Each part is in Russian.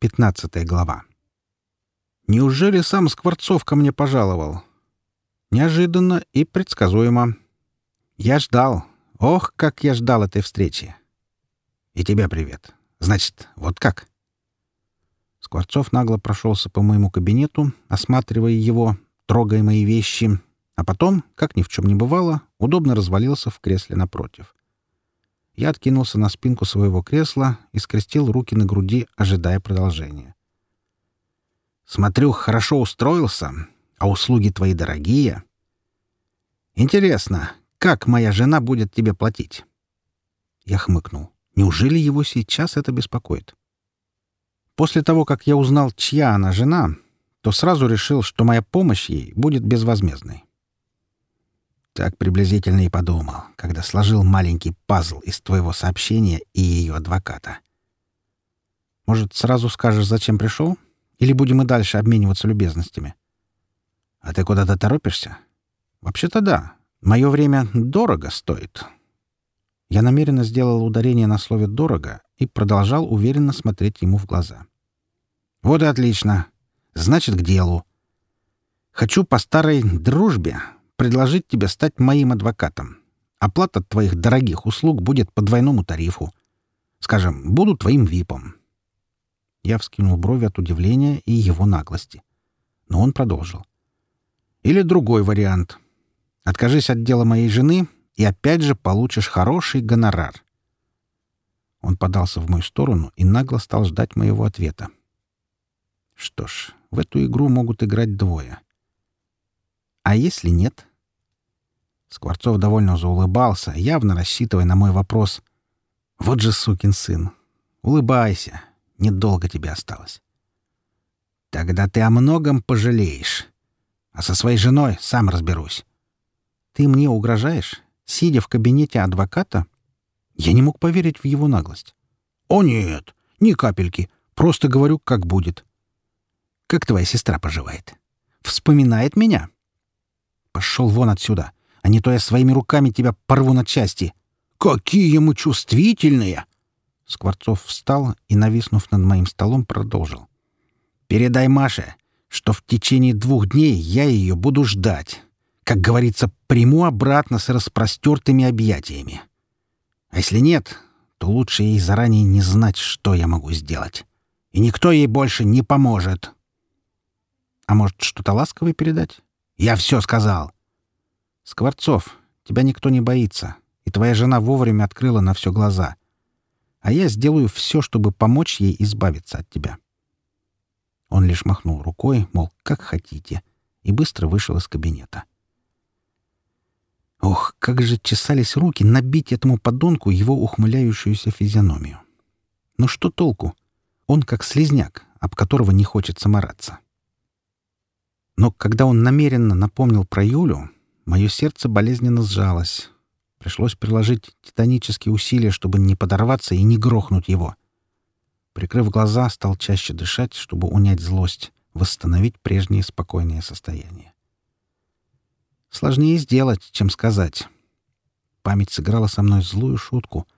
Пятнадцатая глава. Неужели сам Скворцов ко мне пожаловал? Неожиданно и предсказуемо. Я ждал. Ох, как я ждал этой встречи. И тебя привет. Значит, вот как? Скворцов нагло прошелся по моему кабинету, осматривая его, трогая мои вещи, а потом, как ни в чем не бывало, удобно развалился в кресле напротив. Я откинулся на спинку своего кресла и скрестил руки на груди, ожидая продолжения. «Смотрю, хорошо устроился, а услуги твои дорогие. Интересно, как моя жена будет тебе платить?» Я хмыкнул. «Неужели его сейчас это беспокоит?» После того, как я узнал, чья она жена, то сразу решил, что моя помощь ей будет безвозмездной. Так приблизительно и подумал, когда сложил маленький пазл из твоего сообщения и ее адвоката. Может, сразу скажешь, зачем пришел? Или будем и дальше обмениваться любезностями? А ты куда-то торопишься? Вообще-то да. Мое время дорого стоит. Я намеренно сделал ударение на слове «дорого» и продолжал уверенно смотреть ему в глаза. «Вот и отлично. Значит, к делу. Хочу по старой дружбе предложить тебе стать моим адвокатом. Оплата твоих дорогих услуг будет по двойному тарифу. Скажем, буду твоим випом». Я вскинул брови от удивления и его наглости. Но он продолжил. «Или другой вариант. Откажись от дела моей жены, и опять же получишь хороший гонорар». Он подался в мою сторону и нагло стал ждать моего ответа. Что ж, в эту игру могут играть двое. А если нет? Скворцов довольно заулыбался, явно рассчитывая на мой вопрос. «Вот же сукин сын! Улыбайся! Недолго тебе осталось!» «Тогда ты о многом пожалеешь. А со своей женой сам разберусь. Ты мне угрожаешь, сидя в кабинете адвоката?» Я не мог поверить в его наглость. «О нет! Ни капельки! Просто говорю, как будет. Как твоя сестра поживает? Вспоминает меня?» «Пошел вон отсюда!» а не то я своими руками тебя порву на части. Какие мы чувствительные!» Скворцов встал и, нависнув над моим столом, продолжил. «Передай Маше, что в течение двух дней я ее буду ждать. Как говорится, приму обратно с распростертыми объятиями. А если нет, то лучше ей заранее не знать, что я могу сделать. И никто ей больше не поможет. А может, что-то ласковое передать? Я все сказал. «Скворцов, тебя никто не боится, и твоя жена вовремя открыла на все глаза. А я сделаю все, чтобы помочь ей избавиться от тебя». Он лишь махнул рукой, мол, как хотите, и быстро вышел из кабинета. Ох, как же чесались руки набить этому подонку его ухмыляющуюся физиономию. Но что толку? Он как слезняк, об которого не хочется мараться. Но когда он намеренно напомнил про Юлю, Мое сердце болезненно сжалось. Пришлось приложить титанические усилия, чтобы не подорваться и не грохнуть его. Прикрыв глаза, стал чаще дышать, чтобы унять злость, восстановить прежнее спокойное состояние. Сложнее сделать, чем сказать. Память сыграла со мной злую шутку.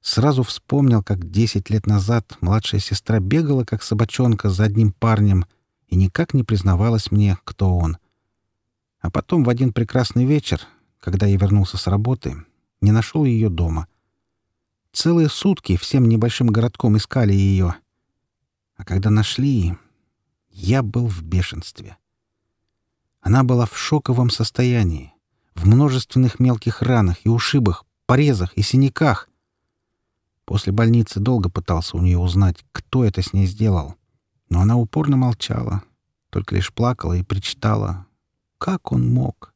Сразу вспомнил, как десять лет назад младшая сестра бегала, как собачонка, за одним парнем и никак не признавалась мне, кто он — а потом в один прекрасный вечер, когда я вернулся с работы, не нашел ее дома. Целые сутки всем небольшим городком искали ее. А когда нашли, я был в бешенстве. Она была в шоковом состоянии, в множественных мелких ранах и ушибах, порезах и синяках. После больницы долго пытался у нее узнать, кто это с ней сделал. Но она упорно молчала, только лишь плакала и причитала, как он мог?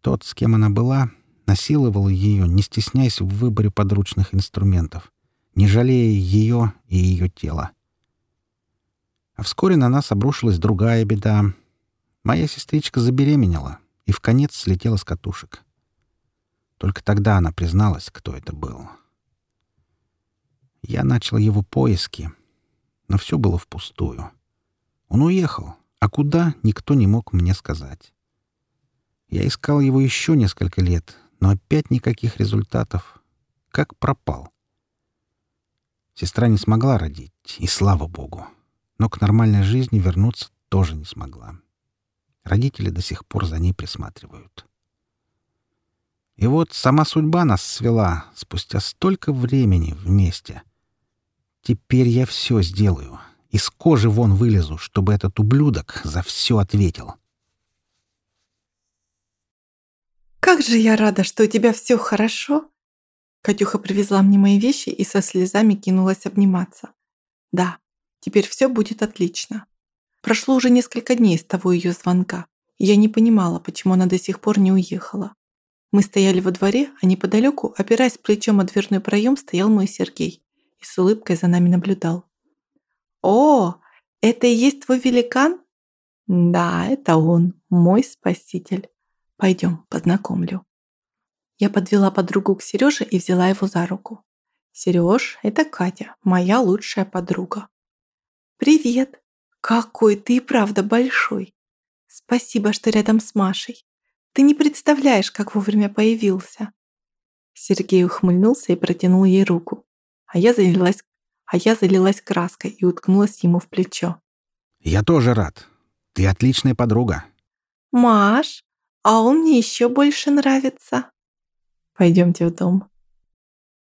Тот, с кем она была, насиловал ее, не стесняясь в выборе подручных инструментов, не жалея ее и ее тела. А вскоре на нас обрушилась другая беда. Моя сестричка забеременела и в конец слетела с катушек. Только тогда она призналась, кто это был. Я начал его поиски, но все было впустую. Он уехал, а куда, никто не мог мне сказать. Я искал его еще несколько лет, но опять никаких результатов. Как пропал. Сестра не смогла родить, и слава богу. Но к нормальной жизни вернуться тоже не смогла. Родители до сих пор за ней присматривают. И вот сама судьба нас свела спустя столько времени вместе. Теперь я все сделаю. Из кожи вон вылезу, чтобы этот ублюдок за все ответил. «Как же я рада, что у тебя все хорошо!» Катюха привезла мне мои вещи и со слезами кинулась обниматься. «Да, теперь все будет отлично». Прошло уже несколько дней с того ее звонка, я не понимала, почему она до сих пор не уехала. Мы стояли во дворе, а неподалеку, опираясь плечом о дверной проем, стоял мой Сергей и с улыбкой за нами наблюдал. «О, это и есть твой великан?» «Да, это он, мой спаситель. Пойдем, познакомлю». Я подвела подругу к Сереже и взяла его за руку. «Сереж, это Катя, моя лучшая подруга». «Привет! Какой ты и правда большой! Спасибо, что рядом с Машей. Ты не представляешь, как вовремя появился». Сергей ухмыльнулся и протянул ей руку, а я залилась, а я залилась краской и уткнулась ему в плечо. «Я тоже рад. Ты отличная подруга». «Маш, а он мне еще больше нравится». «Пойдемте в дом».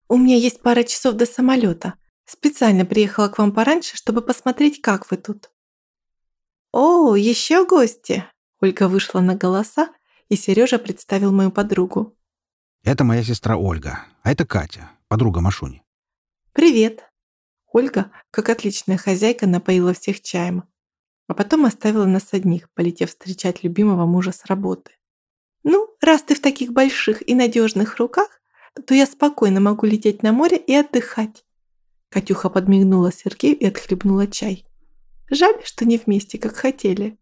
«У меня есть пара часов до самолета. Специально приехала к вам пораньше, чтобы посмотреть, как вы тут». «О, еще гости!» Ольга вышла на голоса и Сережа представил мою подругу. «Это моя сестра Ольга, а это Катя, подруга Машуни». «Привет». Ольга, как отличная хозяйка, напоила всех чаем, а потом оставила нас одних, полетев встречать любимого мужа с работы. «Ну, раз ты в таких больших и надежных руках, то я спокойно могу лететь на море и отдыхать». Катюха подмигнула Сергею и отхлебнула чай. «Жаль, что не вместе, как хотели».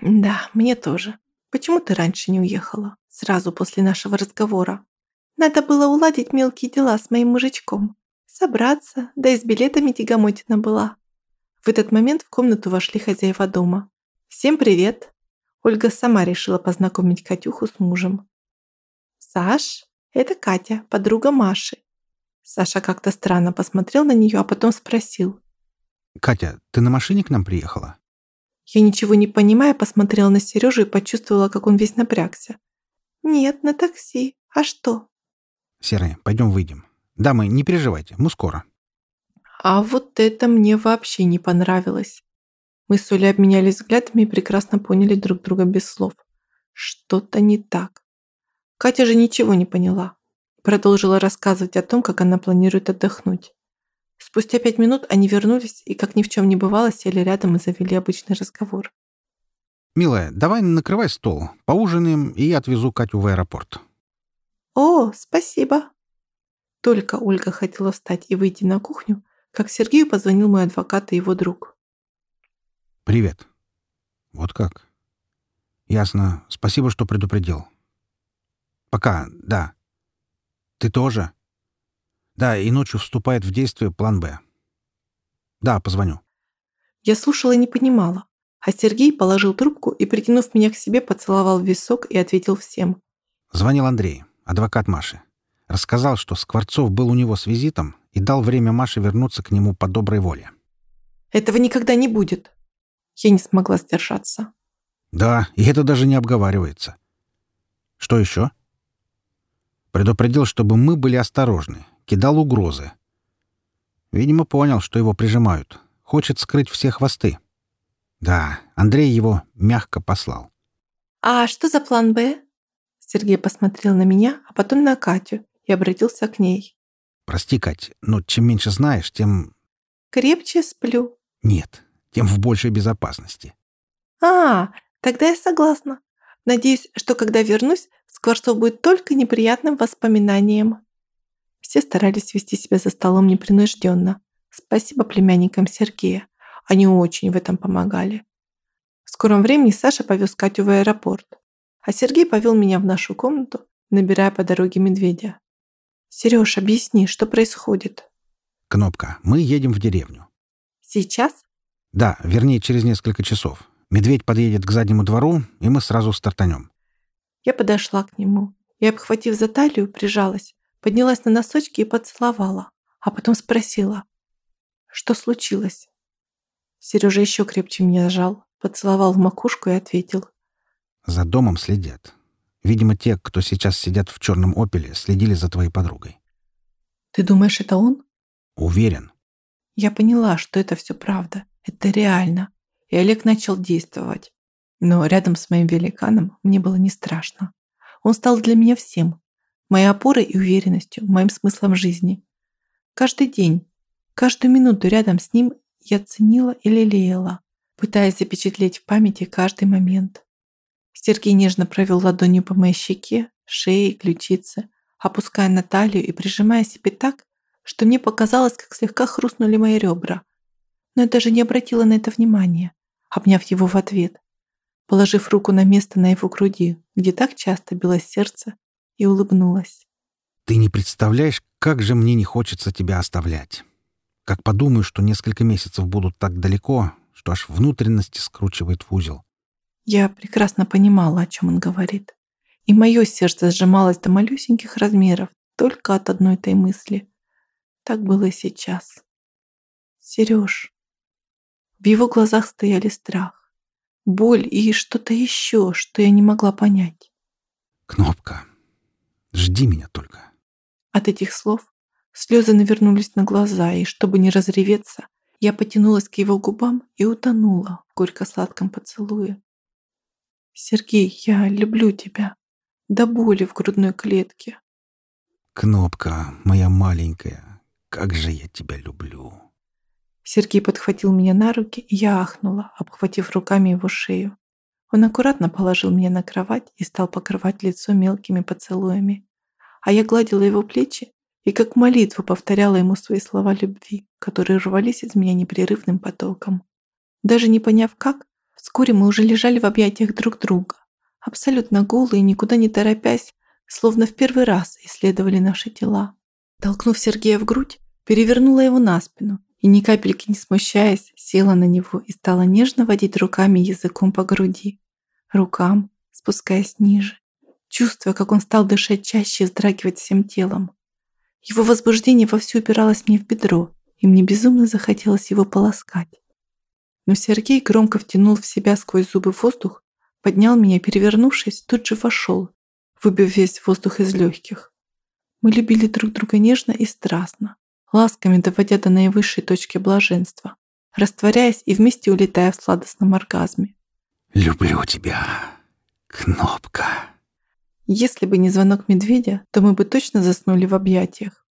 «Да, мне тоже», Почему ты раньше не уехала? Сразу после нашего разговора. Надо было уладить мелкие дела с моим мужичком. Собраться, да и с билетами тягомотина была. В этот момент в комнату вошли хозяева дома. «Всем привет!» Ольга сама решила познакомить Катюху с мужем. «Саш, это Катя, подруга Маши». Саша как-то странно посмотрел на нее, а потом спросил. «Катя, ты на машине к нам приехала?» Я ничего не понимая, посмотрела на Сережу и почувствовала, как он весь напрягся. «Нет, на такси. А что?» «Серая, пойдем выйдем. Дамы, не переживайте, мы скоро». А вот это мне вообще не понравилось. Мы с Олей обменялись взглядами и прекрасно поняли друг друга без слов. Что-то не так. Катя же ничего не поняла. Продолжила рассказывать о том, как она планирует отдохнуть. Спустя пять минут они вернулись и, как ни в чем не бывало, сели рядом и завели обычный разговор. «Милая, давай накрывай стол, поужинаем, и я отвезу Катю в аэропорт». «О, спасибо!» Только Ольга хотела встать и выйти на кухню, как Сергею позвонил мой адвокат и его друг. «Привет. Вот как? Ясно. Спасибо, что предупредил. Пока, да. Ты тоже?» Да, и ночью вступает в действие план «Б». Да, позвоню. Я слушала и не понимала. А Сергей положил трубку и, притянув меня к себе, поцеловал в висок и ответил всем. Звонил Андрей, адвокат Маши. Рассказал, что Скворцов был у него с визитом и дал время Маше вернуться к нему по доброй воле. Этого никогда не будет. Я не смогла сдержаться. Да, и это даже не обговаривается. Что еще? Предупредил, чтобы мы были осторожны кидал угрозы. Видимо, понял, что его прижимают. Хочет скрыть все хвосты. Да, Андрей его мягко послал. «А что за план «Б»?» Сергей посмотрел на меня, а потом на Катю и обратился к ней. «Прости, Кать, но чем меньше знаешь, тем...» «Крепче сплю». «Нет, тем в большей безопасности». «А, тогда я согласна. Надеюсь, что когда вернусь, Скворцов будет только неприятным воспоминанием». Все старались вести себя за столом непринужденно. Спасибо племянникам Сергея. Они очень в этом помогали. В скором времени Саша повез Катю в аэропорт, а Сергей повел меня в нашу комнату, набирая по дороге медведя. «Сереж, объясни, что происходит?» «Кнопка, мы едем в деревню». «Сейчас?» «Да, вернее, через несколько часов. Медведь подъедет к заднему двору, и мы сразу стартанем». Я подошла к нему и, обхватив за талию, прижалась, поднялась на носочки и поцеловала, а потом спросила. Что случилось? Сережа еще крепче меня сжал, поцеловал в макушку и ответил. За домом следят. Видимо, те, кто сейчас сидят в черном опеле, следили за твоей подругой. Ты думаешь, это он? Уверен. Я поняла, что это все правда. Это реально. И Олег начал действовать. Но рядом с моим великаном мне было не страшно. Он стал для меня всем. Моей опорой и уверенностью, моим смыслом жизни. Каждый день, каждую минуту рядом с ним я ценила и лелеяла, пытаясь запечатлеть в памяти каждый момент. Сергей нежно провел ладонью по моей щеке, шее, ключице, опуская на талию и прижимая себе так, что мне показалось, как слегка хрустнули мои ребра. Но я даже не обратила на это внимания, обняв его в ответ, положив руку на место на его груди, где так часто билось сердце, и улыбнулась. «Ты не представляешь, как же мне не хочется тебя оставлять. Как подумаю, что несколько месяцев будут так далеко, что аж внутренности скручивает в узел. Я прекрасно понимала, о чем он говорит. И мое сердце сжималось до малюсеньких размеров только от одной этой мысли. Так было и сейчас. Сереж. В его глазах стояли страх, боль и что-то еще, что я не могла понять. Кнопка. Жди меня только. От этих слов слезы навернулись на глаза, и чтобы не разреветься, я потянулась к его губам и утонула в горько-сладком поцелуе. «Сергей, я люблю тебя. До боли в грудной клетке». «Кнопка, моя маленькая, как же я тебя люблю!» Сергей подхватил меня на руки, и я ахнула, обхватив руками его шею. Он аккуратно положил меня на кровать и стал покрывать лицо мелкими поцелуями. А я гладила его плечи и как молитву повторяла ему свои слова любви, которые рвались из меня непрерывным потоком. Даже не поняв как, вскоре мы уже лежали в объятиях друг друга, абсолютно голые, никуда не торопясь, словно в первый раз исследовали наши тела. Толкнув Сергея в грудь, перевернула его на спину и, ни капельки не смущаясь, села на него и стала нежно водить руками языком по груди, рукам, спускаясь ниже, чувствуя, как он стал дышать чаще и вздрагивать всем телом. Его возбуждение вовсю упиралось мне в бедро, и мне безумно захотелось его полоскать. Но Сергей громко втянул в себя сквозь зубы воздух, поднял меня, перевернувшись, тут же вошел, выбив весь воздух из легких. Мы любили друг друга нежно и страстно, ласками доводя до наивысшей точки блаженства, растворяясь и вместе улетая в сладостном оргазме. «Люблю тебя, Кнопка». Если бы не звонок медведя, то мы бы точно заснули в объятиях.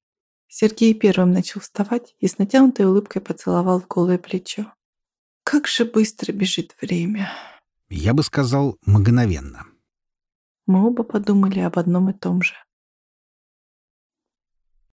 Сергей первым начал вставать и с натянутой улыбкой поцеловал в голое плечо. Как же быстро бежит время. Я бы сказал, мгновенно. Мы оба подумали об одном и том же.